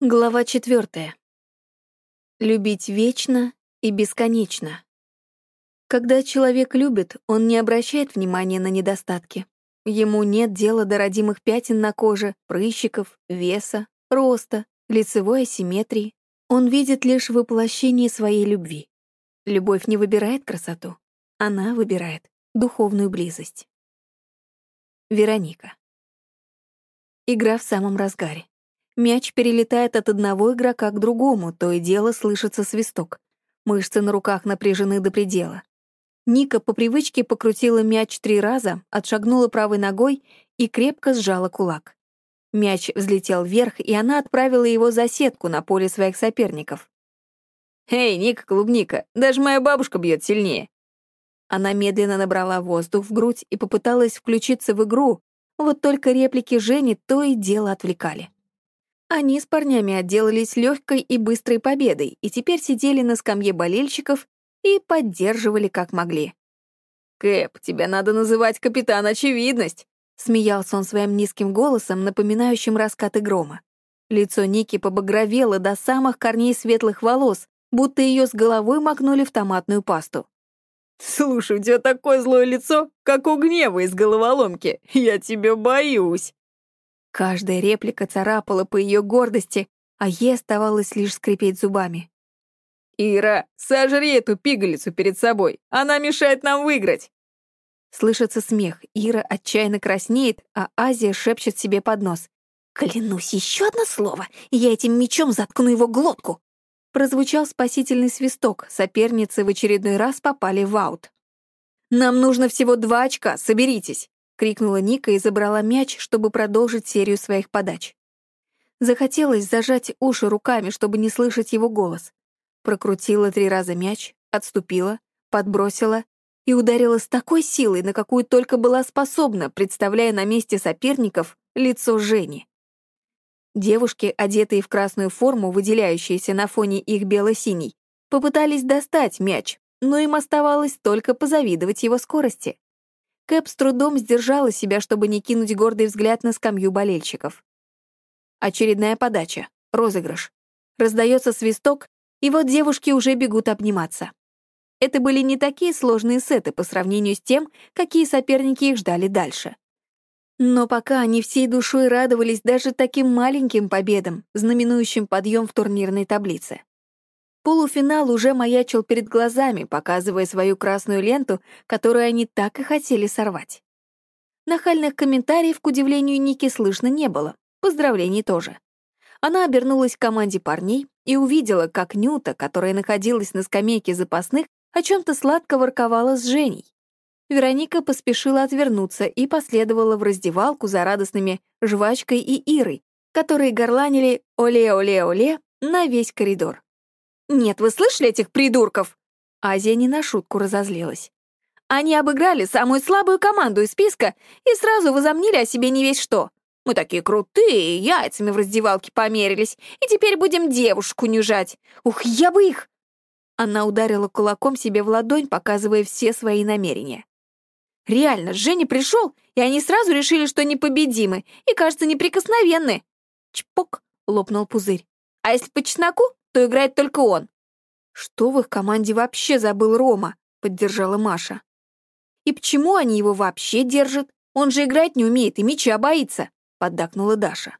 Глава четвертая. Любить вечно и бесконечно. Когда человек любит, он не обращает внимания на недостатки. Ему нет дела до родимых пятен на коже, прыщиков, веса, роста, лицевой асимметрии. Он видит лишь воплощение своей любви. Любовь не выбирает красоту. Она выбирает духовную близость. Вероника. Игра в самом разгаре. Мяч перелетает от одного игрока к другому, то и дело слышится свисток. Мышцы на руках напряжены до предела. Ника по привычке покрутила мяч три раза, отшагнула правой ногой и крепко сжала кулак. Мяч взлетел вверх, и она отправила его за сетку на поле своих соперников. «Эй, Ника, клубника, даже моя бабушка бьет сильнее!» Она медленно набрала воздух в грудь и попыталась включиться в игру, вот только реплики Жени то и дело отвлекали. Они с парнями отделались легкой и быстрой победой и теперь сидели на скамье болельщиков и поддерживали как могли. «Кэп, тебя надо называть капитан Очевидность», — смеялся он своим низким голосом, напоминающим раскаты грома. Лицо Ники побагровело до самых корней светлых волос, будто ее с головой макнули в томатную пасту. «Слушай, у тебя такое злое лицо, как у гнева из головоломки. Я тебя боюсь». Каждая реплика царапала по ее гордости, а ей оставалось лишь скрипеть зубами. «Ира, сожри эту пигалицу перед собой, она мешает нам выиграть!» Слышится смех, Ира отчаянно краснеет, а Азия шепчет себе под нос. «Клянусь, еще одно слово, и я этим мечом заткну его глотку!» Прозвучал спасительный свисток, соперницы в очередной раз попали в аут. «Нам нужно всего два очка, соберитесь!» — крикнула Ника и забрала мяч, чтобы продолжить серию своих подач. Захотелось зажать уши руками, чтобы не слышать его голос. Прокрутила три раза мяч, отступила, подбросила и ударила с такой силой, на какую только была способна, представляя на месте соперников лицо Жени. Девушки, одетые в красную форму, выделяющиеся на фоне их бело-синий, попытались достать мяч, но им оставалось только позавидовать его скорости. Кэп с трудом сдержала себя, чтобы не кинуть гордый взгляд на скамью болельщиков. Очередная подача. Розыгрыш. Раздается свисток, и вот девушки уже бегут обниматься. Это были не такие сложные сеты по сравнению с тем, какие соперники их ждали дальше. Но пока они всей душой радовались даже таким маленьким победам, знаменующим подъем в турнирной таблице. Полуфинал уже маячил перед глазами, показывая свою красную ленту, которую они так и хотели сорвать. Нахальных комментариев, к удивлению Ники, слышно не было. Поздравлений тоже. Она обернулась к команде парней и увидела, как Нюта, которая находилась на скамейке запасных, о чем-то сладко ворковала с Женей. Вероника поспешила отвернуться и последовала в раздевалку за радостными жвачкой и Ирой, которые горланили «Оле-оле-оле» на весь коридор. «Нет, вы слышали этих придурков?» Азия не на шутку разозлилась. Они обыграли самую слабую команду из списка и сразу возомнили о себе не весь что. Мы такие крутые, яйцами в раздевалке померились, и теперь будем девушку унижать. Ух, я бы их!» Она ударила кулаком себе в ладонь, показывая все свои намерения. «Реально, Женя пришел, и они сразу решили, что непобедимы и, кажется, неприкосновенны». Чпок! лопнул пузырь. «А если по чесноку, то играет только он. Что в их команде вообще забыл Рома? Поддержала Маша. И почему они его вообще держат? Он же играть не умеет и мяча боится, поддакнула Даша.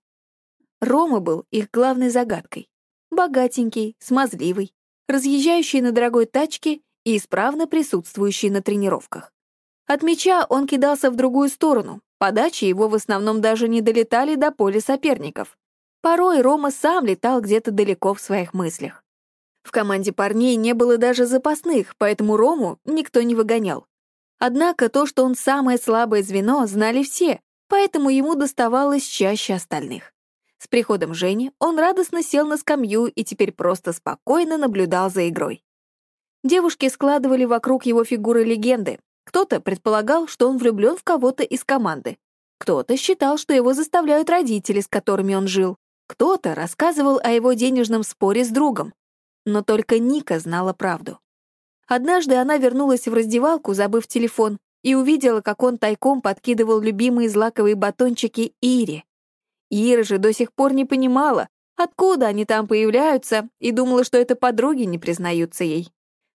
Рома был их главной загадкой. Богатенький, смазливый, разъезжающий на дорогой тачке и исправно присутствующий на тренировках. От мяча он кидался в другую сторону, подачи его в основном даже не долетали до поля соперников. Порой Рома сам летал где-то далеко в своих мыслях. В команде парней не было даже запасных, поэтому Рому никто не выгонял. Однако то, что он самое слабое звено, знали все, поэтому ему доставалось чаще остальных. С приходом Жени он радостно сел на скамью и теперь просто спокойно наблюдал за игрой. Девушки складывали вокруг его фигуры легенды. Кто-то предполагал, что он влюблен в кого-то из команды. Кто-то считал, что его заставляют родители, с которыми он жил. Кто-то рассказывал о его денежном споре с другом, но только Ника знала правду. Однажды она вернулась в раздевалку, забыв телефон, и увидела, как он тайком подкидывал любимые злаковые батончики Ире. Ира же до сих пор не понимала, Откуда они там появляются, и думала, что это подруги не признаются ей.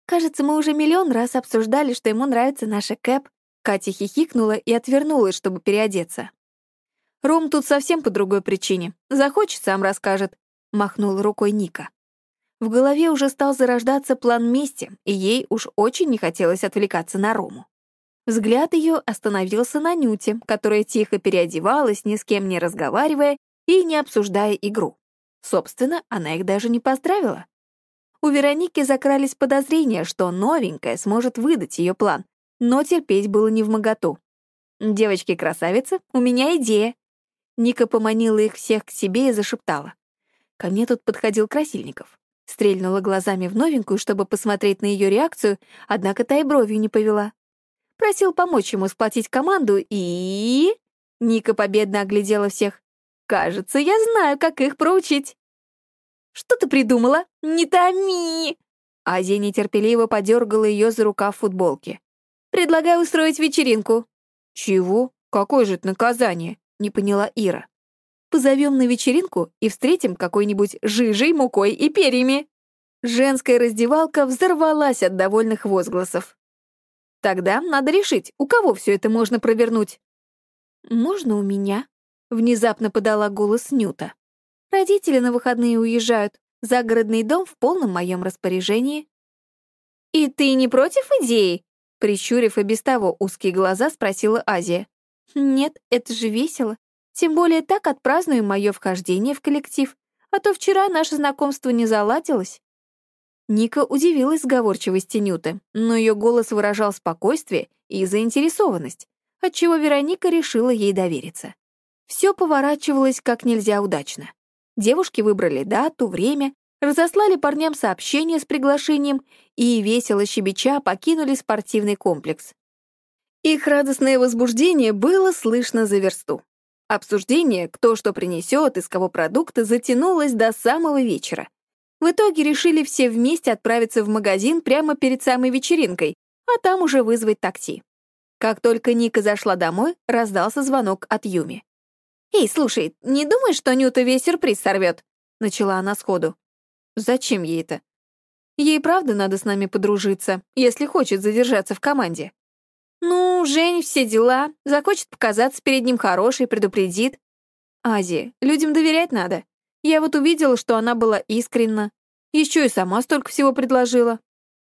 «Кажется, мы уже миллион раз обсуждали, что ему нравится наша Кэп». Катя хихикнула и отвернулась, чтобы переодеться. «Ром тут совсем по другой причине. Захочет, сам расскажет», — махнула рукой Ника. В голове уже стал зарождаться план мести, и ей уж очень не хотелось отвлекаться на Рому. Взгляд ее остановился на Нюте, которая тихо переодевалась, ни с кем не разговаривая и не обсуждая игру. Собственно, она их даже не поздравила. У Вероники закрались подозрения, что новенькая сможет выдать ее план, но терпеть было не в моготу. «Девочки-красавицы, у меня идея!» Ника поманила их всех к себе и зашептала. Ко мне тут подходил Красильников. Стрельнула глазами в новенькую, чтобы посмотреть на ее реакцию, однако та и бровью не повела. Просил помочь ему сплотить команду и... Ника победно оглядела всех. «Кажется, я знаю, как их проучить». «Что ты придумала? Не томи!» Азия нетерпеливо подергала ее за рукав футболки. «Предлагаю устроить вечеринку». «Чего? Какое же это наказание?» — не поняла Ира. Позовем на вечеринку и встретим какой-нибудь жижей, мукой и перьями». Женская раздевалка взорвалась от довольных возгласов. «Тогда надо решить, у кого все это можно провернуть». «Можно у меня?» — внезапно подала голос Нюта. «Родители на выходные уезжают. Загородный дом в полном моем распоряжении». «И ты не против идеи?» Прищурив и без того узкие глаза, спросила Азия. «Нет, это же весело. Тем более так отпразднуем мое вхождение в коллектив, а то вчера наше знакомство не заладилось». Ника удивилась сговорчивости Нюты, но ее голос выражал спокойствие и заинтересованность, отчего Вероника решила ей довериться. Все поворачивалось как нельзя удачно. Девушки выбрали дату, время, разослали парням сообщение с приглашением и, весело щебеча, покинули спортивный комплекс. Их радостное возбуждение было слышно за версту. Обсуждение, кто что принесет, из кого продукты, затянулось до самого вечера. В итоге решили все вместе отправиться в магазин прямо перед самой вечеринкой, а там уже вызвать такси. Как только Ника зашла домой, раздался звонок от Юми. «Эй, слушай, не думаешь, что Нюта весь сюрприз сорвет?» — начала она сходу. «Зачем ей это?» «Ей правда надо с нами подружиться, если хочет задержаться в команде». «Ну, Жень, все дела. Захочет показаться перед ним хорошей, предупредит». «Азия, людям доверять надо. Я вот увидела, что она была искренна. Еще и сама столько всего предложила».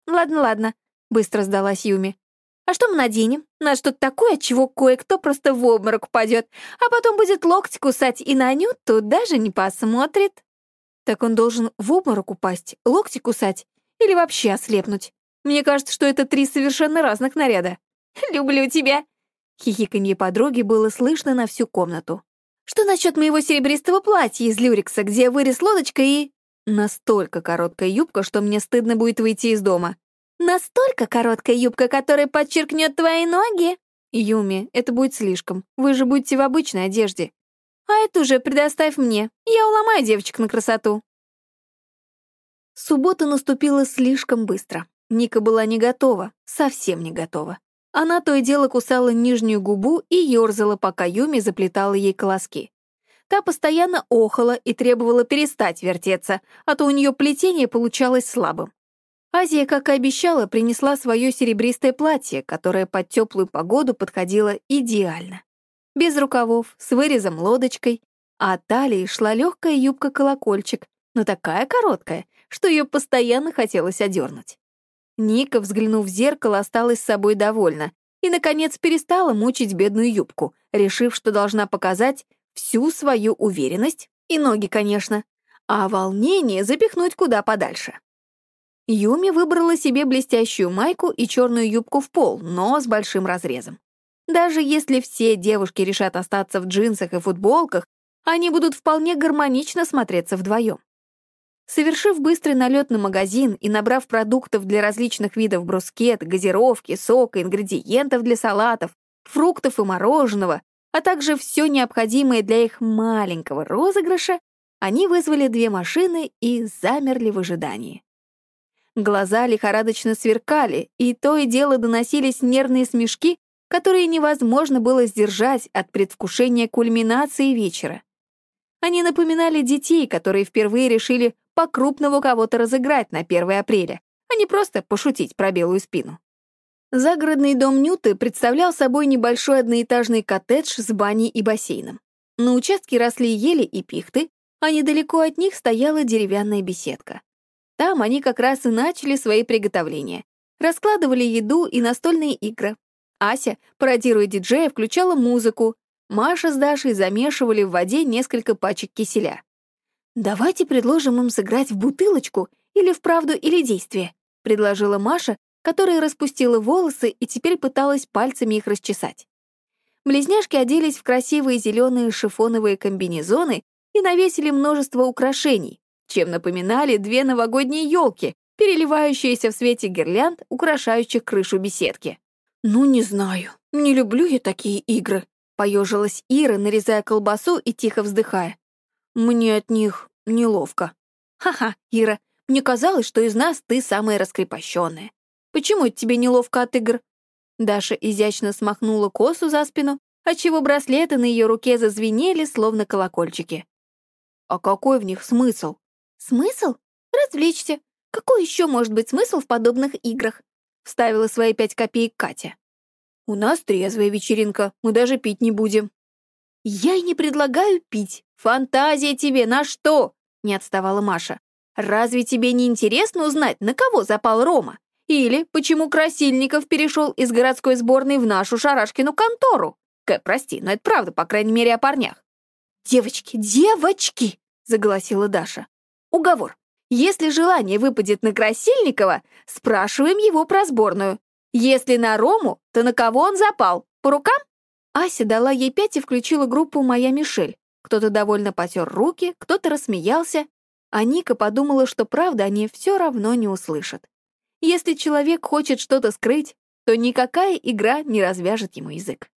«Ладно, ладно», — быстро сдалась Юми. «А что мы наденем? На что-то такое, от чего кое-кто просто в обморок упадет, а потом будет локти кусать и на Нюту даже не посмотрит». «Так он должен в обморок упасть, локти кусать или вообще ослепнуть? Мне кажется, что это три совершенно разных наряда». Люблю тебя!» Хихиканье подруги было слышно на всю комнату. «Что насчет моего серебристого платья из люрикса, где вырез лодочка и...» Настолько короткая юбка, что мне стыдно будет выйти из дома. «Настолько короткая юбка, которая подчеркнет твои ноги?» «Юми, это будет слишком. Вы же будете в обычной одежде». «А это уже предоставь мне. Я уломаю девочек на красоту». Суббота наступила слишком быстро. Ника была не готова, совсем не готова. Она то и дело кусала нижнюю губу и ёрзала, пока Юми заплетала ей колоски. Та постоянно охала и требовала перестать вертеться, а то у нее плетение получалось слабым. Азия, как и обещала, принесла свое серебристое платье, которое под теплую погоду подходило идеально. Без рукавов, с вырезом лодочкой, а от талии шла легкая юбка-колокольчик, но такая короткая, что ее постоянно хотелось одернуть. Ника, взглянув в зеркало, осталась с собой довольна и, наконец, перестала мучить бедную юбку, решив, что должна показать всю свою уверенность, и ноги, конечно, а волнение запихнуть куда подальше. Юми выбрала себе блестящую майку и черную юбку в пол, но с большим разрезом. Даже если все девушки решат остаться в джинсах и футболках, они будут вполне гармонично смотреться вдвоем. Совершив быстрый налет на магазин и набрав продуктов для различных видов брускет, газировки, сока, ингредиентов для салатов, фруктов и мороженого, а также все необходимое для их маленького розыгрыша, они вызвали две машины и замерли в ожидании. Глаза лихорадочно сверкали, и то и дело доносились нервные смешки, которые невозможно было сдержать от предвкушения кульминации вечера. Они напоминали детей, которые впервые решили по-крупному кого-то разыграть на 1 апреля, а не просто пошутить про белую спину. Загородный дом Нюты представлял собой небольшой одноэтажный коттедж с баней и бассейном. На участке росли ели и пихты, а недалеко от них стояла деревянная беседка. Там они как раз и начали свои приготовления. Раскладывали еду и настольные игры. Ася, пародируя диджея, включала музыку. Маша с Дашей замешивали в воде несколько пачек киселя. «Давайте предложим им сыграть в бутылочку или в правду или действие», предложила Маша, которая распустила волосы и теперь пыталась пальцами их расчесать. Близняшки оделись в красивые зеленые шифоновые комбинезоны и навесили множество украшений, чем напоминали две новогодние елки, переливающиеся в свете гирлянд, украшающих крышу беседки. «Ну, не знаю, не люблю я такие игры», — поежилась Ира, нарезая колбасу и тихо вздыхая. «Мне от них неловко». «Ха-ха, Ира, мне казалось, что из нас ты самая раскрепощенная. Почему тебе неловко от игр?» Даша изящно смахнула косу за спину, отчего браслеты на ее руке зазвенели, словно колокольчики. «А какой в них смысл?» «Смысл? Развлечься. Какой еще может быть смысл в подобных играх?» Вставила свои пять копеек Катя. «У нас трезвая вечеринка, мы даже пить не будем». «Я и не предлагаю пить. Фантазия тебе на что?» — не отставала Маша. «Разве тебе не интересно узнать, на кого запал Рома? Или почему Красильников перешел из городской сборной в нашу Шарашкину контору? Кэ, прости, но это правда, по крайней мере, о парнях». «Девочки, девочки!» — заголосила Даша. Уговор. Если желание выпадет на Красильникова, спрашиваем его про сборную. Если на Рому, то на кого он запал? По рукам? Ася дала ей пять и включила группу «Моя Мишель». Кто-то довольно потер руки, кто-то рассмеялся, а Ника подумала, что правда они все равно не услышат. Если человек хочет что-то скрыть, то никакая игра не развяжет ему язык.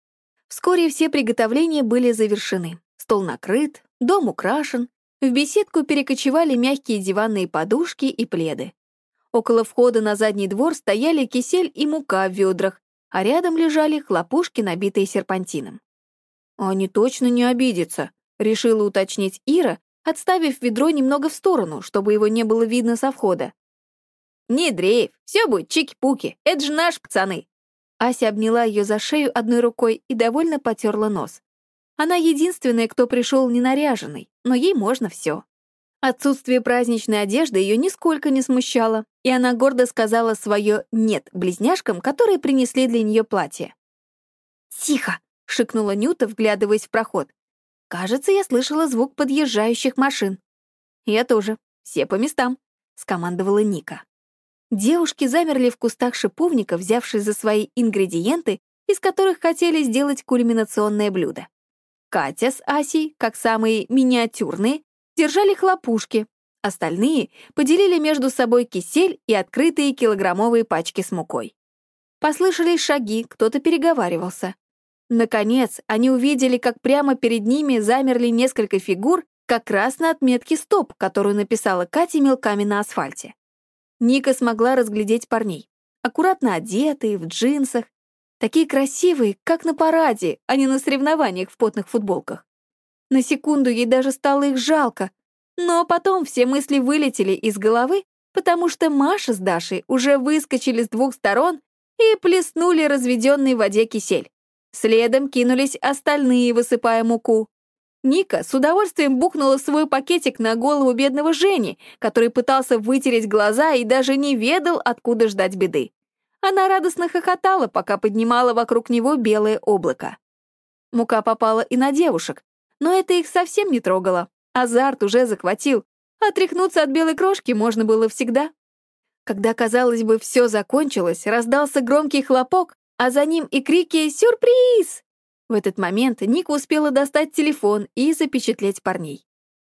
Вскоре все приготовления были завершены. Стол накрыт, дом украшен, в беседку перекочевали мягкие диванные подушки и пледы. Около входа на задний двор стояли кисель и мука в ведрах, а рядом лежали хлопушки, набитые серпантином. «Они точно не обидятся», — решила уточнить Ира, отставив ведро немного в сторону, чтобы его не было видно со входа. «Не дрейф, все будет чики-пуки, это же наши пацаны!» Ася обняла ее за шею одной рукой и довольно потерла нос. Она единственная, кто пришел ненаряженный, но ей можно все. Отсутствие праздничной одежды ее нисколько не смущало, и она гордо сказала свое «нет» близняшкам, которые принесли для нее платье. «Тихо!» — шикнула Нюта, вглядываясь в проход. «Кажется, я слышала звук подъезжающих машин». «Я тоже. Все по местам», — скомандовала Ника. Девушки замерли в кустах шиповника, взявшись за свои ингредиенты, из которых хотели сделать кульминационное блюдо. Катя с Асей, как самые миниатюрные, держали хлопушки, остальные поделили между собой кисель и открытые килограммовые пачки с мукой. Послышались шаги, кто-то переговаривался. Наконец, они увидели, как прямо перед ними замерли несколько фигур как раз на отметке «Стоп», которую написала Катя мелками на асфальте. Ника смогла разглядеть парней. Аккуратно одетые, в джинсах, Такие красивые, как на параде, а не на соревнованиях в потных футболках. На секунду ей даже стало их жалко, но потом все мысли вылетели из головы, потому что Маша с Дашей уже выскочили с двух сторон и плеснули разведенный в воде кисель. Следом кинулись остальные, высыпая муку. Ника с удовольствием бухнула свой пакетик на голову бедного Жени, который пытался вытереть глаза и даже не ведал, откуда ждать беды. Она радостно хохотала, пока поднимала вокруг него белое облако. Мука попала и на девушек, но это их совсем не трогало. Азарт уже захватил. Отряхнуться от белой крошки можно было всегда. Когда, казалось бы, все закончилось, раздался громкий хлопок, а за ним и крики «Сюрприз!». В этот момент Ника успела достать телефон и запечатлеть парней.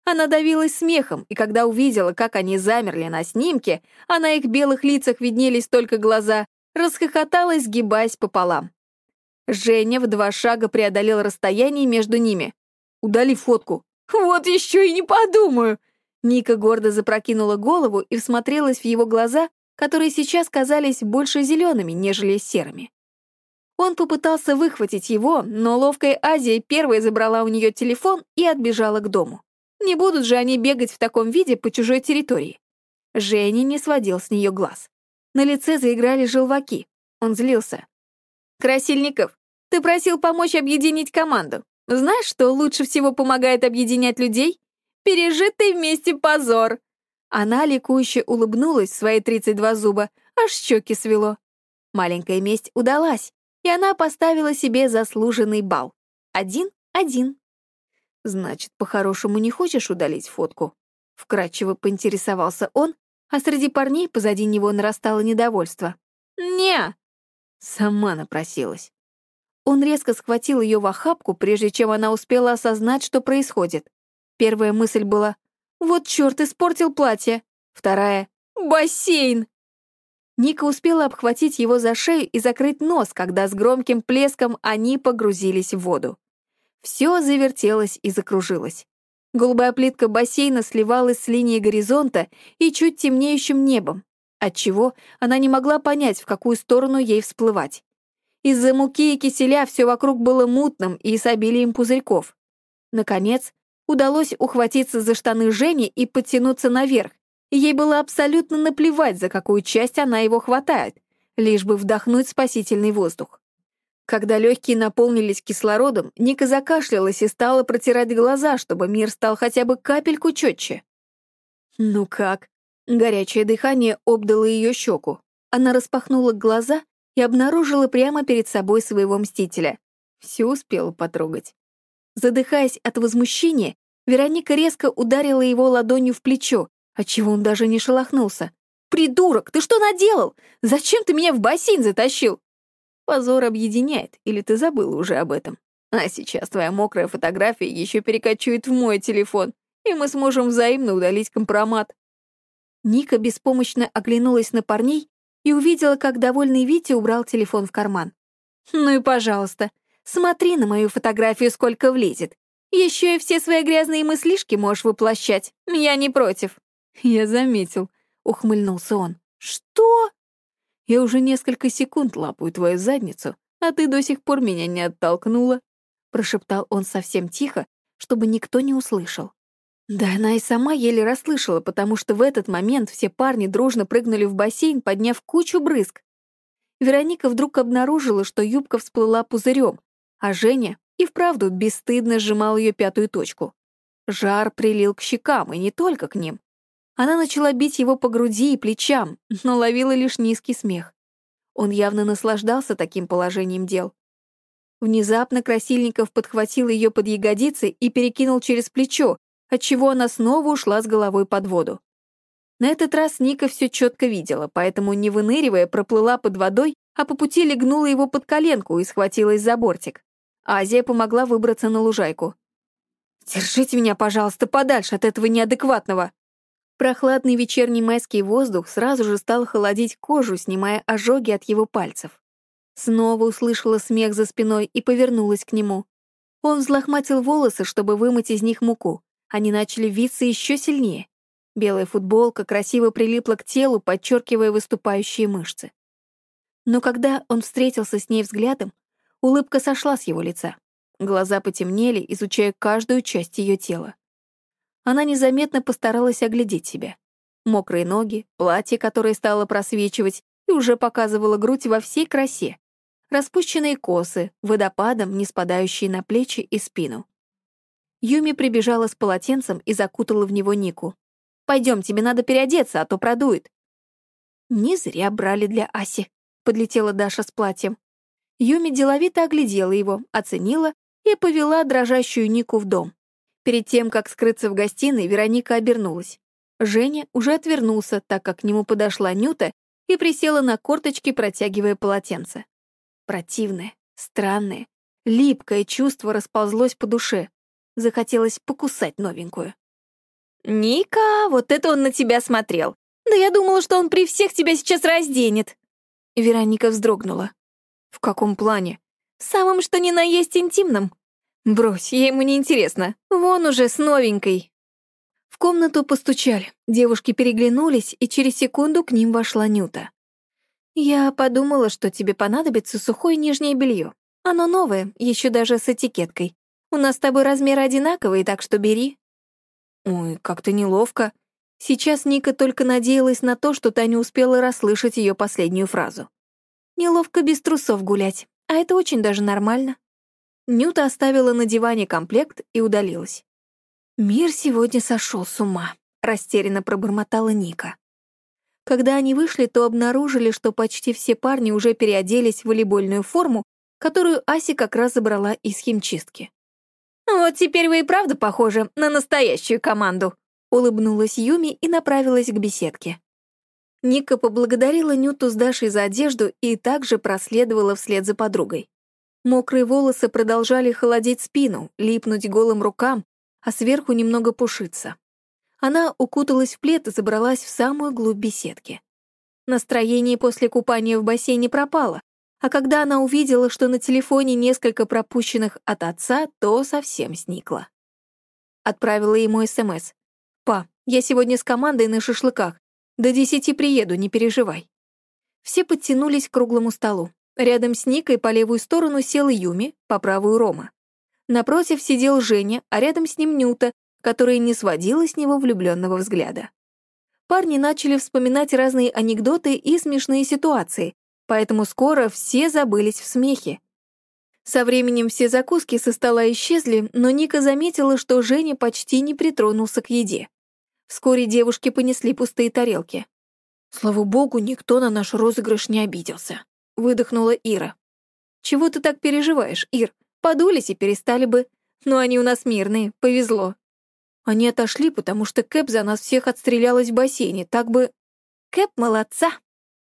Она давилась смехом, и когда увидела, как они замерли на снимке, а на их белых лицах виднелись только глаза, расхохоталась, сгибаясь пополам. Женя в два шага преодолел расстояние между ними. «Удали фотку». «Вот еще и не подумаю!» Ника гордо запрокинула голову и всмотрелась в его глаза, которые сейчас казались больше зелеными, нежели серыми. Он попытался выхватить его, но ловкая Азия первой забрала у нее телефон и отбежала к дому. Не будут же они бегать в таком виде по чужой территории. Женя не сводил с нее глаз. На лице заиграли желваки. Он злился. «Красильников, ты просил помочь объединить команду. Знаешь, что лучше всего помогает объединять людей? Пережитый вместе позор!» Она ликующе улыбнулась в свои 32 зуба, аж щеки свело. Маленькая месть удалась, и она поставила себе заслуженный бал. Один-один. «Значит, по-хорошему не хочешь удалить фотку?» Вкратчиво поинтересовался он, а среди парней позади него нарастало недовольство. «Не!» Сама напросилась. Он резко схватил ее в охапку, прежде чем она успела осознать, что происходит. Первая мысль была «Вот черт, испортил платье!» Вторая «Бассейн!» Ника успела обхватить его за шею и закрыть нос, когда с громким плеском они погрузились в воду. Все завертелось и закружилось. Голубая плитка бассейна сливалась с линией горизонта и чуть темнеющим небом, отчего она не могла понять, в какую сторону ей всплывать. Из-за муки и киселя все вокруг было мутным и с обилием пузырьков. Наконец, удалось ухватиться за штаны Жени и подтянуться наверх, ей было абсолютно наплевать, за какую часть она его хватает, лишь бы вдохнуть спасительный воздух. Когда легкие наполнились кислородом, Ника закашлялась и стала протирать глаза, чтобы мир стал хотя бы капельку четче. «Ну как?» Горячее дыхание обдало ее щеку. Она распахнула глаза и обнаружила прямо перед собой своего мстителя. Все успела потрогать. Задыхаясь от возмущения, Вероника резко ударила его ладонью в плечо, отчего он даже не шелохнулся. «Придурок, ты что наделал? Зачем ты меня в бассейн затащил?» Позор объединяет, или ты забыла уже об этом? А сейчас твоя мокрая фотография еще перекочует в мой телефон, и мы сможем взаимно удалить компромат. Ника беспомощно оглянулась на парней и увидела, как довольный Витя убрал телефон в карман. «Ну и пожалуйста, смотри на мою фотографию, сколько влезет. Еще и все свои грязные мыслишки можешь воплощать. Я не против». «Я заметил», — ухмыльнулся он. «Что?» Я уже несколько секунд лапаю твою задницу, а ты до сих пор меня не оттолкнула», — прошептал он совсем тихо, чтобы никто не услышал. Да она и сама еле расслышала, потому что в этот момент все парни дружно прыгнули в бассейн, подняв кучу брызг. Вероника вдруг обнаружила, что юбка всплыла пузырем, а Женя и вправду бесстыдно сжимал ее пятую точку. Жар прилил к щекам, и не только к ним. Она начала бить его по груди и плечам, но ловила лишь низкий смех. Он явно наслаждался таким положением дел. Внезапно Красильников подхватил ее под ягодицы и перекинул через плечо, отчего она снова ушла с головой под воду. На этот раз Ника все четко видела, поэтому, не выныривая, проплыла под водой, а по пути легнула его под коленку и схватилась за бортик. Азия помогла выбраться на лужайку. «Держите меня, пожалуйста, подальше от этого неадекватного!» Прохладный вечерний майский воздух сразу же стал холодить кожу, снимая ожоги от его пальцев. Снова услышала смех за спиной и повернулась к нему. Он взлохматил волосы, чтобы вымыть из них муку. Они начали виться еще сильнее. Белая футболка красиво прилипла к телу, подчеркивая выступающие мышцы. Но когда он встретился с ней взглядом, улыбка сошла с его лица. Глаза потемнели, изучая каждую часть ее тела. Она незаметно постаралась оглядеть себя. Мокрые ноги, платье, которое стало просвечивать и уже показывало грудь во всей красе, распущенные косы, водопадом, не спадающие на плечи и спину. Юми прибежала с полотенцем и закутала в него Нику. «Пойдем, тебе надо переодеться, а то продует». «Не зря брали для Аси», — подлетела Даша с платьем. Юми деловито оглядела его, оценила и повела дрожащую Нику в дом. Перед тем, как скрыться в гостиной, Вероника обернулась. Женя уже отвернулся, так как к нему подошла Нюта и присела на корточки, протягивая полотенце. Противное, странное, липкое чувство расползлось по душе. Захотелось покусать новенькую. «Ника, вот это он на тебя смотрел! Да я думала, что он при всех тебя сейчас разденет!» Вероника вздрогнула. «В каком плане?» «В самом что ни на есть интимном. Брось, ей ему не интересно. Вон уже с новенькой. В комнату постучали. Девушки переглянулись, и через секунду к ним вошла Нюта. Я подумала, что тебе понадобится сухое нижнее белье. Оно новое, еще даже с этикеткой. У нас с тобой размеры одинаковые, так что бери. Ой, как-то неловко. Сейчас Ника только надеялась на то, что Таня успела расслышать ее последнюю фразу. Неловко без трусов гулять, а это очень даже нормально. Нюта оставила на диване комплект и удалилась. «Мир сегодня сошел с ума», — растерянно пробормотала Ника. Когда они вышли, то обнаружили, что почти все парни уже переоделись в волейбольную форму, которую Аси как раз забрала из химчистки. «Вот теперь вы и правда похожи на настоящую команду», улыбнулась Юми и направилась к беседке. Ника поблагодарила Нюту с Дашей за одежду и также проследовала вслед за подругой. Мокрые волосы продолжали холодить спину, липнуть голым рукам, а сверху немного пушиться. Она укуталась в плед и забралась в самую глубь беседки. Настроение после купания в бассейне пропало, а когда она увидела, что на телефоне несколько пропущенных от отца, то совсем сникла. Отправила ему СМС. «Па, я сегодня с командой на шашлыках. До десяти приеду, не переживай». Все подтянулись к круглому столу. Рядом с Никой по левую сторону сел Юми, по правую Рома. Напротив сидел Женя, а рядом с ним Нюта, которая не сводила с него влюбленного взгляда. Парни начали вспоминать разные анекдоты и смешные ситуации, поэтому скоро все забылись в смехе. Со временем все закуски со стола исчезли, но Ника заметила, что Женя почти не притронулся к еде. Вскоре девушки понесли пустые тарелки. «Слава богу, никто на наш розыгрыш не обиделся», — выдохнула Ира. «Чего ты так переживаешь, Ир? Подулись и перестали бы. Но они у нас мирные, повезло». Они отошли, потому что Кэп за нас всех отстрелялась в бассейне, так бы... «Кэп молодца!»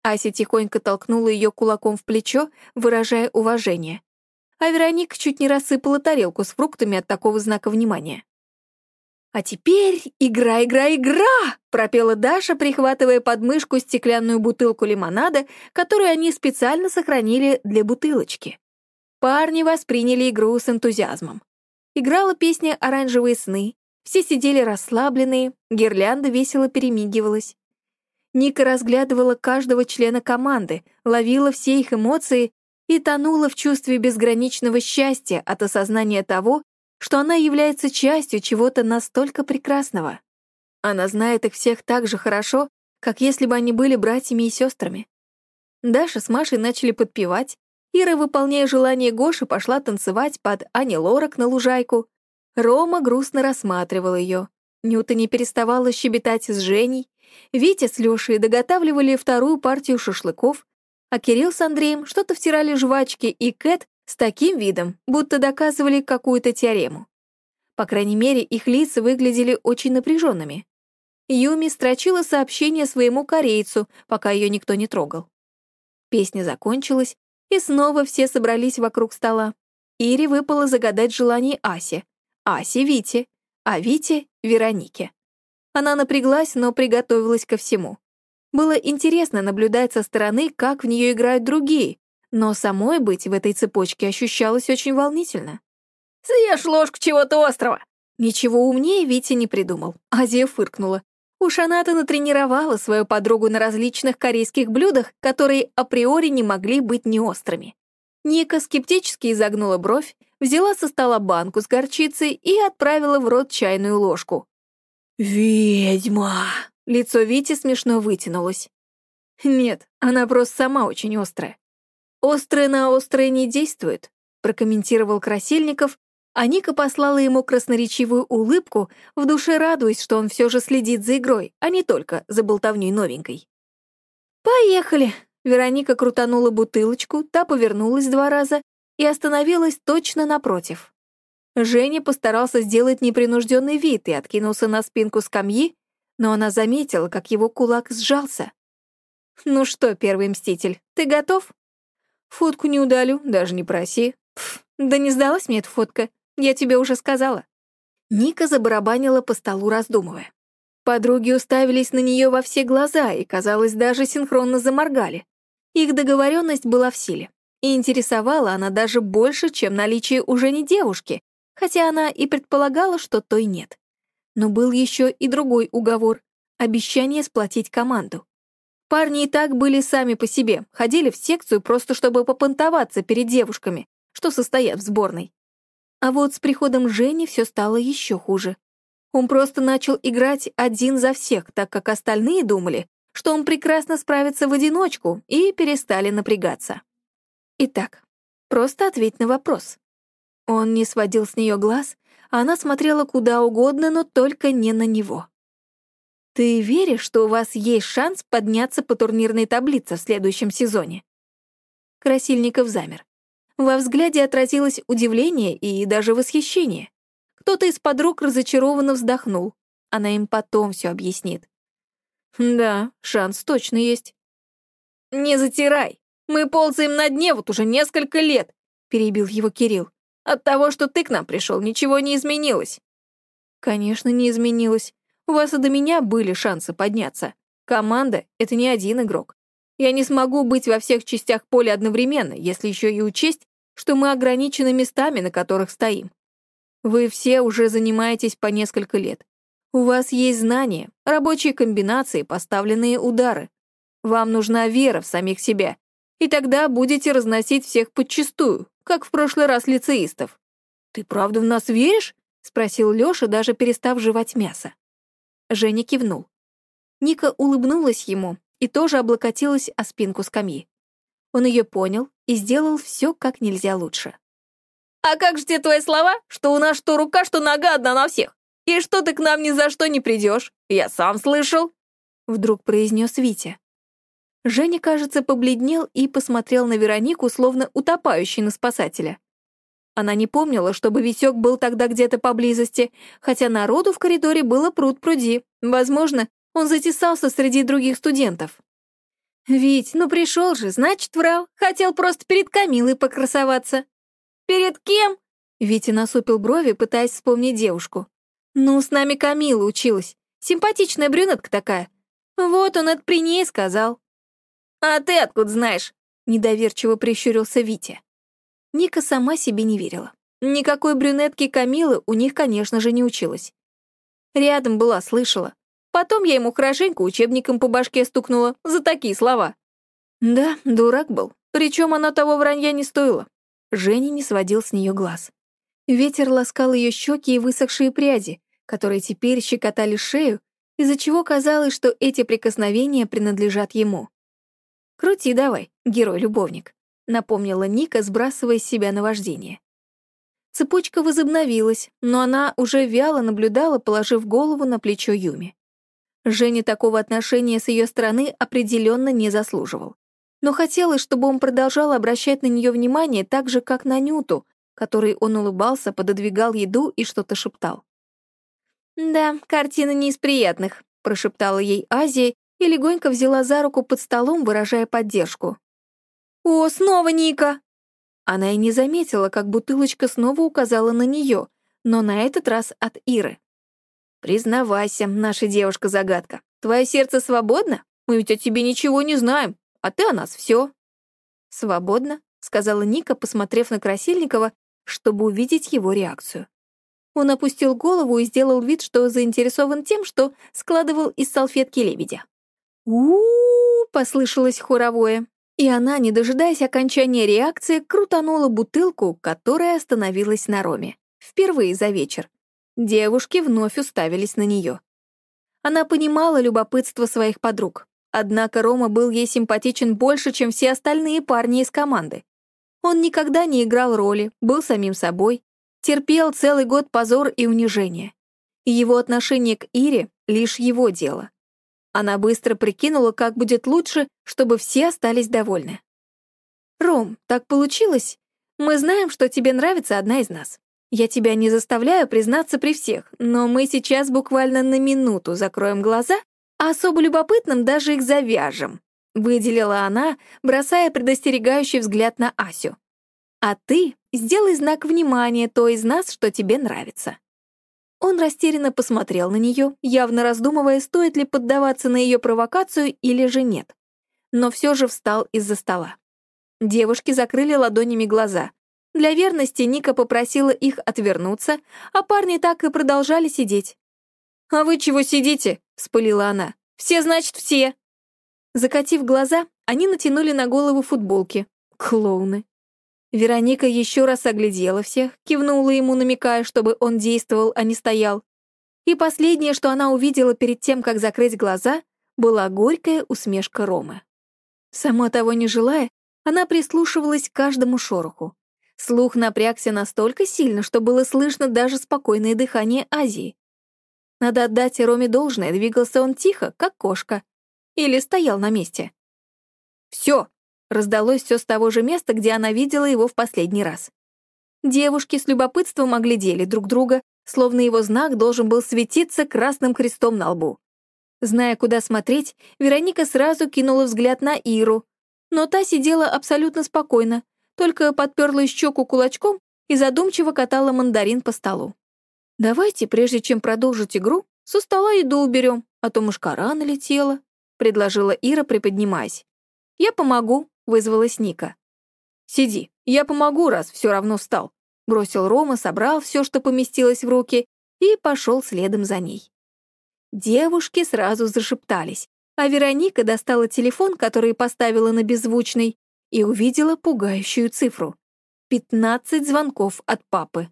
Ася тихонько толкнула ее кулаком в плечо, выражая уважение. А Вероника чуть не рассыпала тарелку с фруктами от такого знака внимания. «А теперь игра, игра, игра!» — пропела Даша, прихватывая под мышку стеклянную бутылку лимонада, которую они специально сохранили для бутылочки. Парни восприняли игру с энтузиазмом. Играла песня «Оранжевые сны», все сидели расслабленные, гирлянда весело перемигивалась. Ника разглядывала каждого члена команды, ловила все их эмоции и тонула в чувстве безграничного счастья от осознания того, что она является частью чего-то настолько прекрасного. Она знает их всех так же хорошо, как если бы они были братьями и сестрами. Даша с Машей начали подпевать, Ира, выполняя желание Гоши, пошла танцевать под Ани Лорак на лужайку. Рома грустно рассматривал ее. Нюта не переставала щебетать с Женей, Витя с Лешей доготавливали вторую партию шашлыков, а Кирилл с Андреем что-то втирали жвачки, и Кэт с таким видом, будто доказывали какую-то теорему. По крайней мере, их лица выглядели очень напряженными. Юми строчила сообщение своему корейцу, пока ее никто не трогал. Песня закончилась, и снова все собрались вокруг стола. Ире выпало загадать желание Асе, Асе — Вите, а Вите — Веронике. Она напряглась, но приготовилась ко всему. Было интересно наблюдать со стороны, как в нее играют другие, но самой быть в этой цепочке ощущалось очень волнительно. «Съешь ложку чего-то острого!» Ничего умнее Витя не придумал. Азия фыркнула. Уж она-то натренировала свою подругу на различных корейских блюдах, которые априори не могли быть неострыми. Ника скептически изогнула бровь, взяла со стола банку с горчицей и отправила в рот чайную ложку. «Ведьма!» — лицо Вити смешно вытянулось. «Нет, она просто сама очень острая». «Острое на острое не действует», — прокомментировал Красильников, а Ника послала ему красноречивую улыбку, в душе радуясь, что он все же следит за игрой, а не только за болтовней новенькой. «Поехали!» Вероника крутанула бутылочку, та повернулась два раза и остановилась точно напротив. Женя постарался сделать непринужденный вид и откинулся на спинку скамьи, но она заметила, как его кулак сжался. «Ну что, первый мститель, ты готов?» «Фотку не удалю, даже не проси». Пф, «Да не сдалась мне эта фотка, я тебе уже сказала». Ника забарабанила по столу, раздумывая. Подруги уставились на нее во все глаза и, казалось, даже синхронно заморгали. Их договоренность была в силе, и интересовала она даже больше, чем наличие уже не девушки, хотя она и предполагала, что той нет. Но был еще и другой уговор — обещание сплотить команду. Парни и так были сами по себе, ходили в секцию просто чтобы попонтоваться перед девушками, что состоят в сборной. А вот с приходом Жени все стало еще хуже. Он просто начал играть один за всех, так как остальные думали, что он прекрасно справится в одиночку и перестали напрягаться. Итак, просто ответь на вопрос. Он не сводил с нее глаз, а она смотрела куда угодно, но только не на него. «Ты веришь, что у вас есть шанс подняться по турнирной таблице в следующем сезоне?» Красильников замер. Во взгляде отразилось удивление и даже восхищение. Кто-то из подруг разочарованно вздохнул. Она им потом все объяснит. «Да, шанс точно есть». «Не затирай! Мы ползаем на дне вот уже несколько лет!» — перебил его Кирилл. «От того, что ты к нам пришел, ничего не изменилось». «Конечно, не изменилось. У вас и до меня были шансы подняться. Команда — это не один игрок. Я не смогу быть во всех частях поля одновременно, если еще и учесть, что мы ограничены местами, на которых стоим. Вы все уже занимаетесь по несколько лет. У вас есть знания, рабочие комбинации, поставленные удары. Вам нужна вера в самих себя, и тогда будете разносить всех подчистую, как в прошлый раз лицеистов. «Ты правда в нас веришь?» — спросил Лёша, даже перестав жевать мясо. Женя кивнул. Ника улыбнулась ему и тоже облокотилась о спинку скамьи. Он ее понял и сделал все как нельзя лучше. «А как же те твои слова, что у нас что рука, что нога одна на всех? И что ты к нам ни за что не придешь? Я сам слышал!» Вдруг произнес Витя. Женя, кажется, побледнел и посмотрел на Веронику, словно утопающий на спасателя. Она не помнила, чтобы Витек был тогда где-то поблизости, хотя народу в коридоре было пруд-пруди. Возможно, он затесался среди других студентов. «Вить, ну пришел же, значит, врал. Хотел просто перед Камилой покрасоваться». «Перед кем?» Витя насупил брови, пытаясь вспомнить девушку. «Ну, с нами Камила училась. Симпатичная брюнетка такая. Вот он это при ней сказал». «А ты откуда знаешь?» Недоверчиво прищурился Витя. Ника сама себе не верила. Никакой брюнетки Камилы у них, конечно же, не училась. Рядом была, слышала. Потом я ему хорошенько учебником по башке стукнула за такие слова. Да, дурак был. Причем она того вранья не стоила. Женя не сводил с нее глаз. Ветер ласкал ее щеки и высохшие пряди, которые теперь щекотали шею, из-за чего казалось, что эти прикосновения принадлежат ему. «Крути давай, герой-любовник», напомнила Ника, сбрасывая с себя наваждение. Цепочка возобновилась, но она уже вяло наблюдала, положив голову на плечо Юми. Женя такого отношения с ее стороны определенно не заслуживал. Но хотелось, чтобы он продолжал обращать на нее внимание так же, как на Нюту, которой он улыбался, пододвигал еду и что-то шептал. «Да, картина не из приятных», — прошептала ей Азия и легонько взяла за руку под столом, выражая поддержку. «О, снова Ника!» Она и не заметила, как бутылочка снова указала на нее, но на этот раз от Иры. «Признавайся, наша девушка-загадка, твое сердце свободно? Мы ведь о тебе ничего не знаем, а ты о нас все. «Свободно», — сказала Ника, посмотрев на Красильникова, чтобы увидеть его реакцию. Он опустил голову и сделал вид, что заинтересован тем, что складывал из салфетки лебедя. «У-у-у!» — послышалось хоровое и она, не дожидаясь окончания реакции, крутанула бутылку, которая остановилась на роме. Впервые за вечер. Девушки вновь уставились на нее. Она понимала любопытство своих подруг, однако Рома был ей симпатичен больше, чем все остальные парни из команды. Он никогда не играл роли, был самим собой, терпел целый год позор и унижение. И его отношение к Ире — лишь его дело. Она быстро прикинула, как будет лучше, чтобы все остались довольны. «Ром, так получилось? Мы знаем, что тебе нравится одна из нас. Я тебя не заставляю признаться при всех, но мы сейчас буквально на минуту закроем глаза, а особо любопытным даже их завяжем», — выделила она, бросая предостерегающий взгляд на Асю. «А ты сделай знак внимания той из нас, что тебе нравится». Он растерянно посмотрел на нее, явно раздумывая, стоит ли поддаваться на ее провокацию или же нет. Но все же встал из-за стола. Девушки закрыли ладонями глаза. Для верности Ника попросила их отвернуться, а парни так и продолжали сидеть. «А вы чего сидите?» — вспылила она. «Все, значит, все!» Закатив глаза, они натянули на голову футболки. Клоуны. Вероника еще раз оглядела всех, кивнула ему, намекая, чтобы он действовал, а не стоял. И последнее, что она увидела перед тем, как закрыть глаза, была горькая усмешка Ромы. Сама того не желая, она прислушивалась к каждому шороху. Слух напрягся настолько сильно, что было слышно даже спокойное дыхание Азии. Надо отдать Роме должное, двигался он тихо, как кошка. Или стоял на месте. «Все!» — раздалось все с того же места, где она видела его в последний раз. Девушки с любопытством оглядели друг друга, словно его знак должен был светиться красным крестом на лбу. Зная, куда смотреть, Вероника сразу кинула взгляд на Иру, но та сидела абсолютно спокойно, только подперла щеку кулачком и задумчиво катала мандарин по столу. «Давайте, прежде чем продолжить игру, со стола еду уберем, а то мушкара налетела», — предложила Ира, приподнимаясь. «Я помогу», — вызвалась Ника. «Сиди, я помогу, раз все равно встал», — бросил Рома, собрал все, что поместилось в руки, и пошел следом за ней. Девушки сразу зашептались, а Вероника достала телефон, который поставила на беззвучный, и увидела пугающую цифру. Пятнадцать звонков от папы.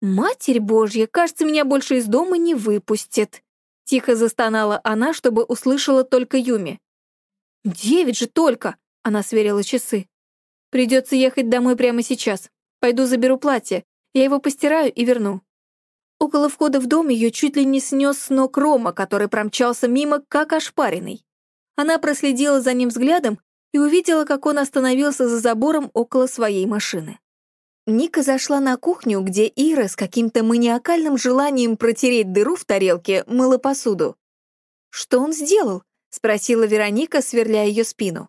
«Матерь Божья, кажется, меня больше из дома не выпустит», — тихо застонала она, чтобы услышала только Юми. «Девять же только!» — она сверила часы. «Придется ехать домой прямо сейчас. Пойду заберу платье. Я его постираю и верну». Около входа в дом ее чуть ли не снес с ног Рома, который промчался мимо, как ошпаренный. Она проследила за ним взглядом и увидела, как он остановился за забором около своей машины. Ника зашла на кухню, где Ира с каким-то маниакальным желанием протереть дыру в тарелке мыла посуду. «Что он сделал?» — спросила Вероника, сверля ее спину.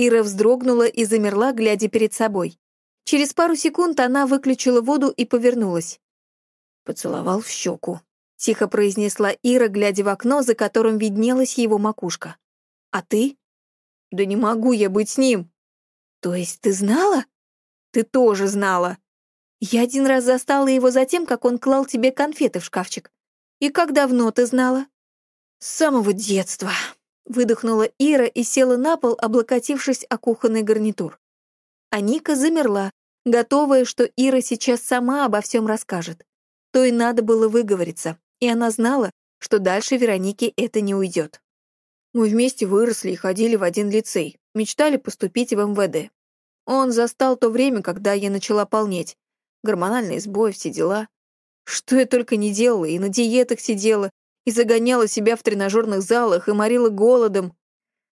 Ира вздрогнула и замерла, глядя перед собой. Через пару секунд она выключила воду и повернулась. Поцеловал в щеку. Тихо произнесла Ира, глядя в окно, за которым виднелась его макушка. «А ты?» «Да не могу я быть с ним!» «То есть ты знала?» «Ты тоже знала!» «Я один раз застала его за тем, как он клал тебе конфеты в шкафчик. И как давно ты знала?» «С самого детства!» Выдохнула Ира и села на пол, облокотившись о кухонный гарнитур. А Ника замерла, готовая, что Ира сейчас сама обо всем расскажет то и надо было выговориться, и она знала, что дальше Веронике это не уйдет. Мы вместе выросли и ходили в один лицей, мечтали поступить в МВД. Он застал то время, когда я начала полнеть. Гормональный сбой, все дела. Что я только не делала, и на диетах сидела, и загоняла себя в тренажерных залах, и морила голодом.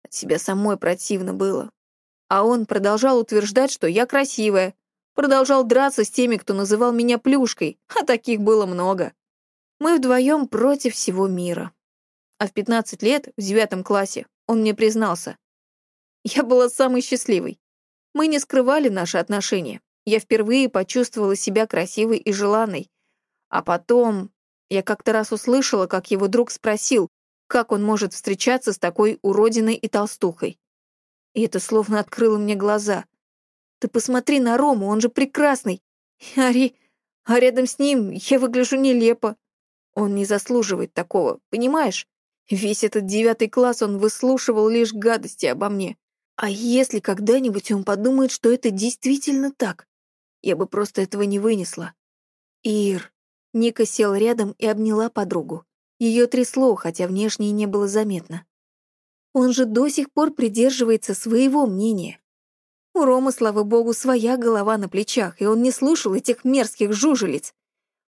От себя самой противно было. А он продолжал утверждать, что я красивая, Продолжал драться с теми, кто называл меня плюшкой, а таких было много. Мы вдвоем против всего мира. А в 15 лет, в девятом классе, он мне признался. Я была самой счастливой. Мы не скрывали наши отношения. Я впервые почувствовала себя красивой и желанной. А потом я как-то раз услышала, как его друг спросил, как он может встречаться с такой уродиной и толстухой. И это словно открыло мне глаза — ты посмотри на Рому, он же прекрасный. Ари, а рядом с ним я выгляжу нелепо. Он не заслуживает такого, понимаешь? Весь этот девятый класс он выслушивал лишь гадости обо мне. А если когда-нибудь он подумает, что это действительно так? Я бы просто этого не вынесла. Ир. Ника сел рядом и обняла подругу. Ее трясло, хотя внешне не было заметно. Он же до сих пор придерживается своего мнения. У Ромы, слава богу, своя голова на плечах, и он не слушал этих мерзких жужелиц.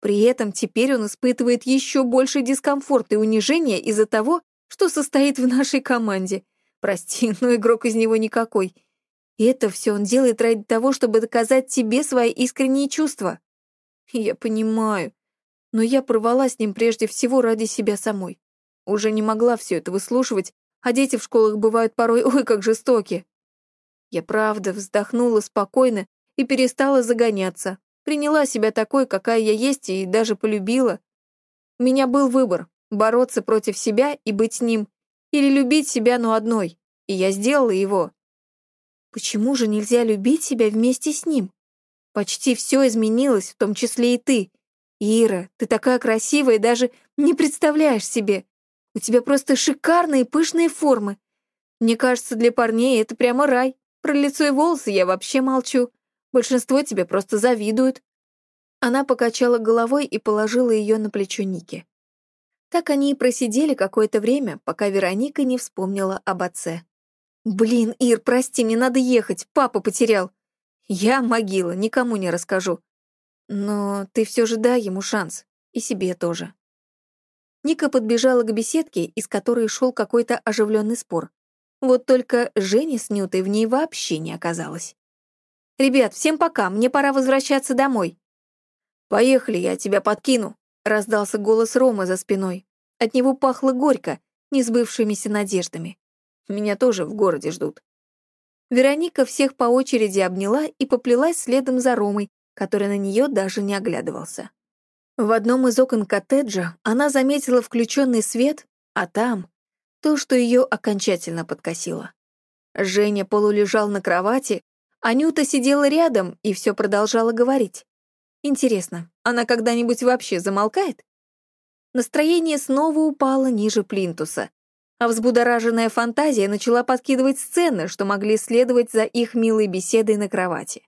При этом теперь он испытывает еще больше дискомфорт и унижения из-за того, что состоит в нашей команде. Прости, но игрок из него никакой. И это все он делает ради того, чтобы доказать тебе свои искренние чувства. Я понимаю, но я порвала с ним прежде всего ради себя самой. Уже не могла все это выслушивать, а дети в школах бывают порой ой как жестоки. Я правда вздохнула спокойно и перестала загоняться. Приняла себя такой, какая я есть, и даже полюбила. У меня был выбор — бороться против себя и быть с ним, или любить себя, но одной, и я сделала его. Почему же нельзя любить себя вместе с ним? Почти все изменилось, в том числе и ты. Ира, ты такая красивая, даже не представляешь себе. У тебя просто шикарные пышные формы. Мне кажется, для парней это прямо рай. Про лицо и волосы я вообще молчу. Большинство тебе просто завидуют». Она покачала головой и положила ее на плечо Ники. Так они и просидели какое-то время, пока Вероника не вспомнила об отце. «Блин, Ир, прости, мне надо ехать, папа потерял. Я могила, никому не расскажу. Но ты все же дай ему шанс, и себе тоже». Ника подбежала к беседке, из которой шел какой-то оживленный спор. Вот только Женя с Нютой в ней вообще не оказалось. «Ребят, всем пока, мне пора возвращаться домой». «Поехали, я тебя подкину», — раздался голос Ромы за спиной. От него пахло горько, несбывшимися надеждами. Меня тоже в городе ждут. Вероника всех по очереди обняла и поплелась следом за Ромой, который на нее даже не оглядывался. В одном из окон коттеджа она заметила включенный свет, а там — то, что ее окончательно подкосило. Женя полулежал на кровати, Анюта сидела рядом и все продолжала говорить. Интересно, она когда-нибудь вообще замолкает? Настроение снова упало ниже плинтуса, а взбудораженная фантазия начала подкидывать сцены, что могли следовать за их милой беседой на кровати.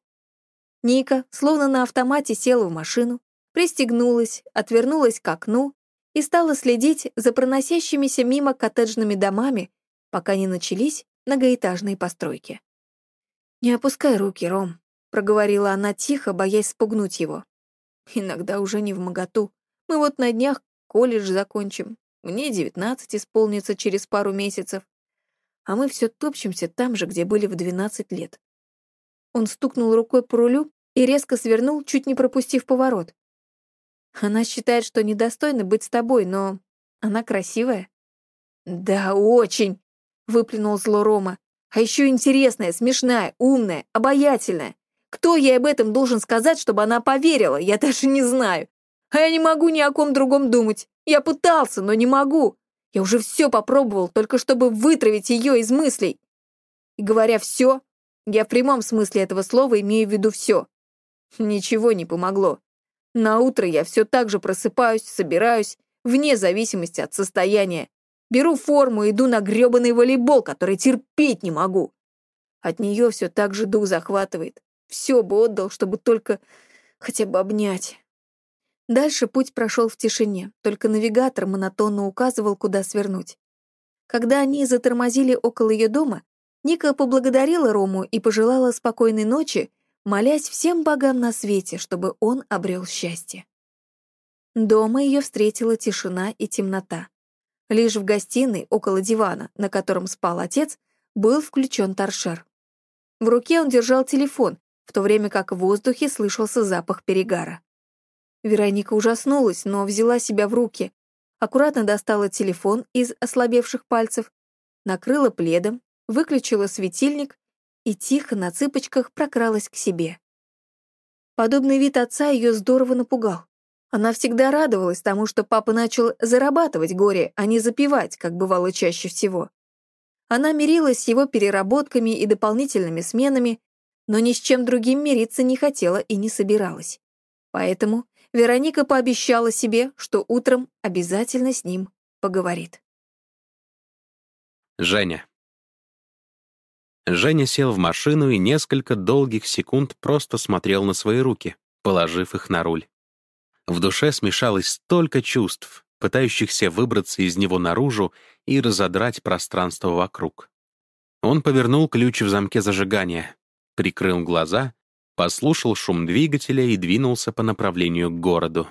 Ника, словно на автомате, села в машину, пристегнулась, отвернулась к окну и стала следить за проносящимися мимо коттеджными домами, пока не начались многоэтажные постройки. «Не опускай руки, Ром», — проговорила она тихо, боясь спугнуть его. «Иногда уже не в моготу. Мы вот на днях колледж закончим. Мне девятнадцать исполнится через пару месяцев. А мы все топчемся там же, где были в двенадцать лет». Он стукнул рукой по рулю и резко свернул, чуть не пропустив поворот. Она считает, что недостойна быть с тобой, но она красивая». «Да, очень!» — выплюнул зло Рома. «А еще интересная, смешная, умная, обаятельная. Кто ей об этом должен сказать, чтобы она поверила, я даже не знаю. А я не могу ни о ком другом думать. Я пытался, но не могу. Я уже все попробовал, только чтобы вытравить ее из мыслей. И говоря «все», я в прямом смысле этого слова имею в виду все. Ничего не помогло. На утро я все так же просыпаюсь, собираюсь, вне зависимости от состояния. Беру форму иду на грёбаный волейбол, который терпеть не могу. От нее все так же дух захватывает. Все бы отдал, чтобы только хотя бы обнять. Дальше путь прошел в тишине, только навигатор монотонно указывал, куда свернуть. Когда они затормозили около ее дома, Ника поблагодарила Рому и пожелала спокойной ночи молясь всем богам на свете, чтобы он обрел счастье. Дома ее встретила тишина и темнота. Лишь в гостиной, около дивана, на котором спал отец, был включен торшер. В руке он держал телефон, в то время как в воздухе слышался запах перегара. Вероника ужаснулась, но взяла себя в руки, аккуратно достала телефон из ослабевших пальцев, накрыла пледом, выключила светильник и тихо на цыпочках прокралась к себе. Подобный вид отца ее здорово напугал. Она всегда радовалась тому, что папа начал зарабатывать горе, а не запивать, как бывало чаще всего. Она мирилась с его переработками и дополнительными сменами, но ни с чем другим мириться не хотела и не собиралась. Поэтому Вероника пообещала себе, что утром обязательно с ним поговорит. Женя. Женя сел в машину и несколько долгих секунд просто смотрел на свои руки, положив их на руль. В душе смешалось столько чувств, пытающихся выбраться из него наружу и разодрать пространство вокруг. Он повернул ключ в замке зажигания, прикрыл глаза, послушал шум двигателя и двинулся по направлению к городу.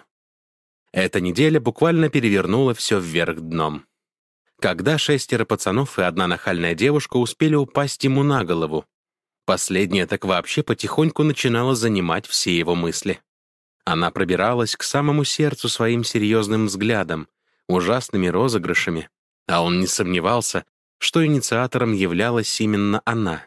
Эта неделя буквально перевернула все вверх дном когда шестеро пацанов и одна нахальная девушка успели упасть ему на голову. Последняя так вообще потихоньку начинала занимать все его мысли. Она пробиралась к самому сердцу своим серьезным взглядом, ужасными розыгрышами, а он не сомневался, что инициатором являлась именно она.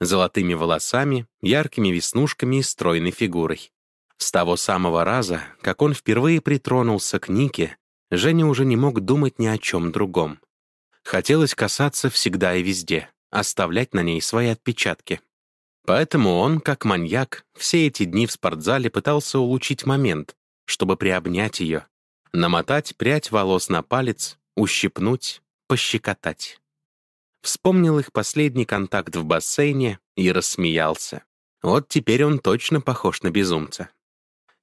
Золотыми волосами, яркими веснушками и стройной фигурой. С того самого раза, как он впервые притронулся к Нике, Женя уже не мог думать ни о чем другом. Хотелось касаться всегда и везде, оставлять на ней свои отпечатки. Поэтому он, как маньяк, все эти дни в спортзале пытался улучшить момент, чтобы приобнять ее, намотать прядь волос на палец, ущипнуть, пощекотать. Вспомнил их последний контакт в бассейне и рассмеялся. Вот теперь он точно похож на безумца.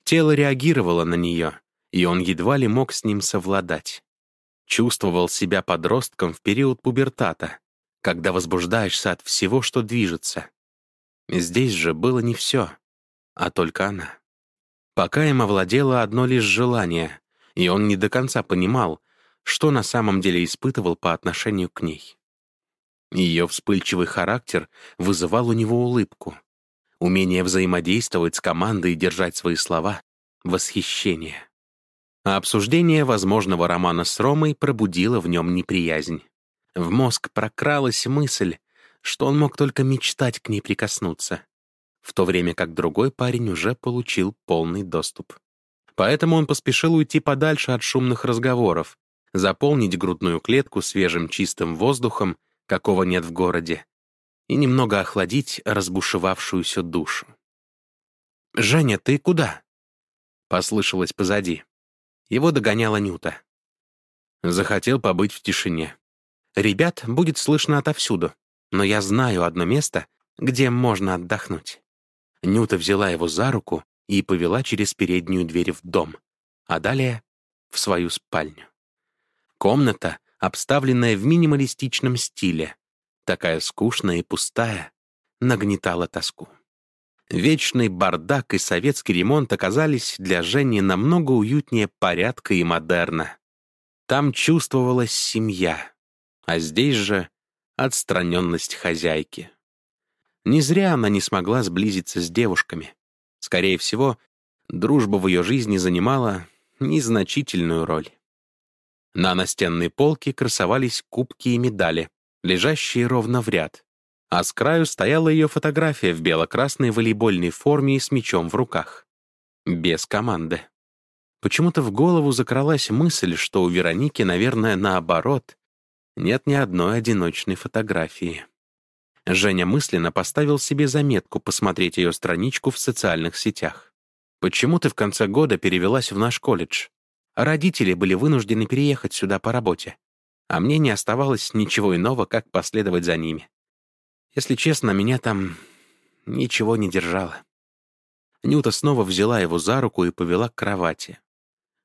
Тело реагировало на нее, и он едва ли мог с ним совладать. Чувствовал себя подростком в период пубертата, когда возбуждаешься от всего, что движется. Здесь же было не все, а только она. Пока им овладело одно лишь желание, и он не до конца понимал, что на самом деле испытывал по отношению к ней. Ее вспыльчивый характер вызывал у него улыбку. Умение взаимодействовать с командой и держать свои слова — восхищение. А обсуждение возможного романа с Ромой пробудило в нем неприязнь. В мозг прокралась мысль, что он мог только мечтать к ней прикоснуться в то время как другой парень уже получил полный доступ. Поэтому он поспешил уйти подальше от шумных разговоров, заполнить грудную клетку свежим чистым воздухом, какого нет в городе, и немного охладить разбушевавшуюся душу. «Женя, ты куда?» — послышалось позади. Его догоняла Нюта. Захотел побыть в тишине. Ребят будет слышно отовсюду, но я знаю одно место, где можно отдохнуть. Нюта взяла его за руку и повела через переднюю дверь в дом, а далее — в свою спальню. Комната, обставленная в минималистичном стиле, такая скучная и пустая, нагнетала тоску. Вечный бардак и советский ремонт оказались для Жени намного уютнее порядка и модерна. Там чувствовалась семья, а здесь же отстраненность хозяйки. Не зря она не смогла сблизиться с девушками. Скорее всего, дружба в ее жизни занимала незначительную роль. На настенной полке красовались кубки и медали, лежащие ровно в ряд, а с краю стояла ее фотография в бело-красной волейбольной форме и с мячом в руках. Без команды. Почему-то в голову закралась мысль, что у Вероники, наверное, наоборот, нет ни одной одиночной фотографии. Женя мысленно поставил себе заметку посмотреть ее страничку в социальных сетях. «Почему ты в конце года перевелась в наш колледж? Родители были вынуждены переехать сюда по работе, а мне не оставалось ничего иного, как последовать за ними. Если честно, меня там ничего не держало». Нюта снова взяла его за руку и повела к кровати.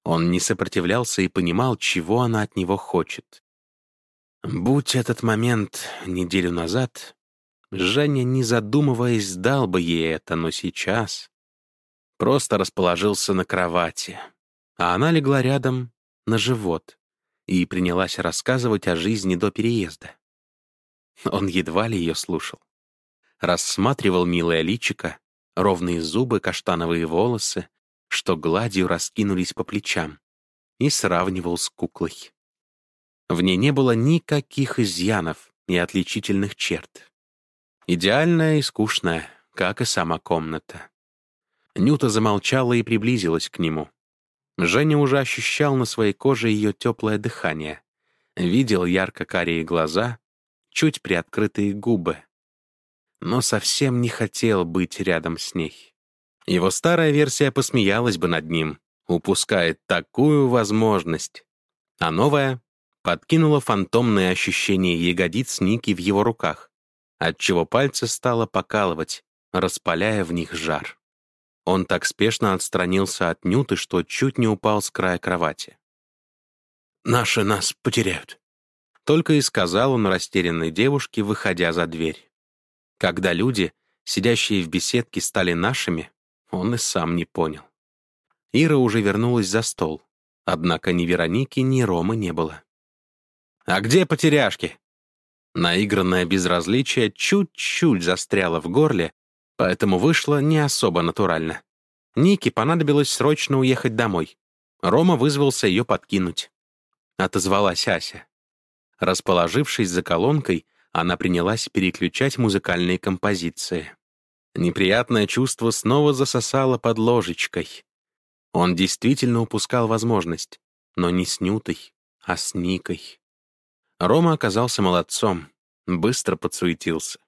Он не сопротивлялся и понимал, чего она от него хочет. Будь этот момент неделю назад, Женя, не задумываясь, сдал бы ей это, но сейчас просто расположился на кровати, а она легла рядом на живот и принялась рассказывать о жизни до переезда. Он едва ли ее слушал. Рассматривал милое личико, ровные зубы, каштановые волосы, что гладью раскинулись по плечам, и сравнивал с куклой. В ней не было никаких изъянов и отличительных черт. Идеальная и скучная, как и сама комната. Нюта замолчала и приблизилась к нему. Женя уже ощущал на своей коже ее теплое дыхание, видел ярко-карие глаза, чуть приоткрытые губы, но совсем не хотел быть рядом с ней. Его старая версия посмеялась бы над ним, упускает такую возможность. А новая подкинула фантомное ощущение ягодиц Ники в его руках отчего пальцы стало покалывать, распаляя в них жар. Он так спешно отстранился от Нюты, что чуть не упал с края кровати. «Наши нас потеряют», — только и сказал он растерянной девушке, выходя за дверь. Когда люди, сидящие в беседке, стали нашими, он и сам не понял. Ира уже вернулась за стол, однако ни Вероники, ни Ромы не было. «А где потеряшки?» Наигранное безразличие чуть-чуть застряло в горле, поэтому вышло не особо натурально. Нике понадобилось срочно уехать домой. Рома вызвался ее подкинуть. Отозвалась Ася. Расположившись за колонкой, она принялась переключать музыкальные композиции. Неприятное чувство снова засосало под ложечкой. Он действительно упускал возможность, но не с Нютой, а с Никой. Рома оказался молодцом, быстро подсуетился.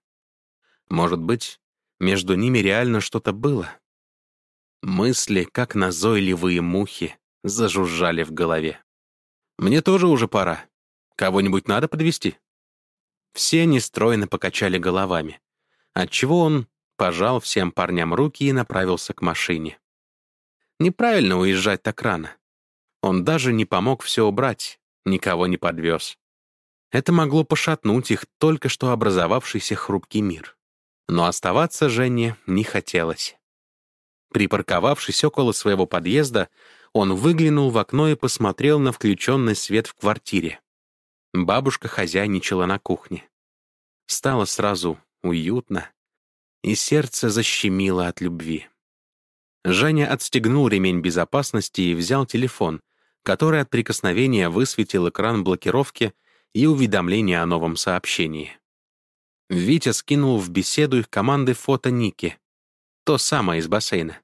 Может быть, между ними реально что-то было? Мысли, как назойливые мухи, зажужжали в голове. «Мне тоже уже пора. Кого-нибудь надо подвести. Все нестройно покачали головами, отчего он пожал всем парням руки и направился к машине. Неправильно уезжать так рано. Он даже не помог все убрать, никого не подвез. Это могло пошатнуть их только что образовавшийся хрупкий мир. Но оставаться Жене не хотелось. Припарковавшись около своего подъезда, он выглянул в окно и посмотрел на включенный свет в квартире. Бабушка хозяйничала на кухне. Стало сразу уютно, и сердце защемило от любви. Женя отстегнул ремень безопасности и взял телефон, который от прикосновения высветил экран блокировки и уведомление о новом сообщении. Витя скинул в беседу их команды фото Ники, то самое из бассейна.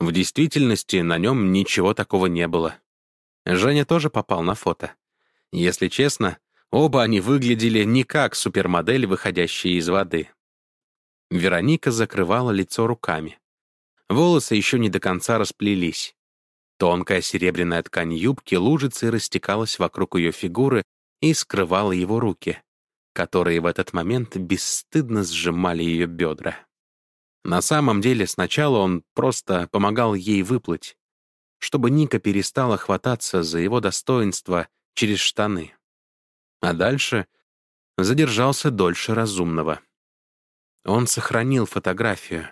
В действительности на нем ничего такого не было. Женя тоже попал на фото. Если честно, оба они выглядели не как супермодель, выходящие из воды. Вероника закрывала лицо руками. Волосы еще не до конца расплелись. Тонкая серебряная ткань юбки лужицей растекалась вокруг ее фигуры и скрывала его руки, которые в этот момент бесстыдно сжимали ее бедра. На самом деле сначала он просто помогал ей выплыть, чтобы Ника перестала хвататься за его достоинство через штаны. А дальше задержался дольше разумного. Он сохранил фотографию,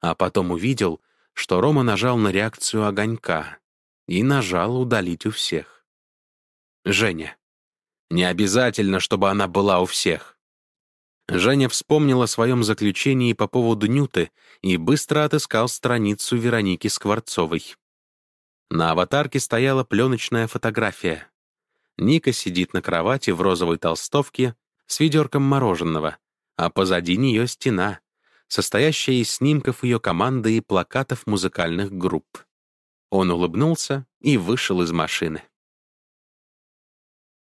а потом увидел, что Рома нажал на реакцию огонька и нажал «удалить у всех». Женя. Не обязательно, чтобы она была у всех. Женя вспомнил о своем заключении по поводу Нюты и быстро отыскал страницу Вероники Скворцовой. На аватарке стояла пленочная фотография. Ника сидит на кровати в розовой толстовке с ведерком мороженого, а позади нее стена, состоящая из снимков ее команды и плакатов музыкальных групп. Он улыбнулся и вышел из машины.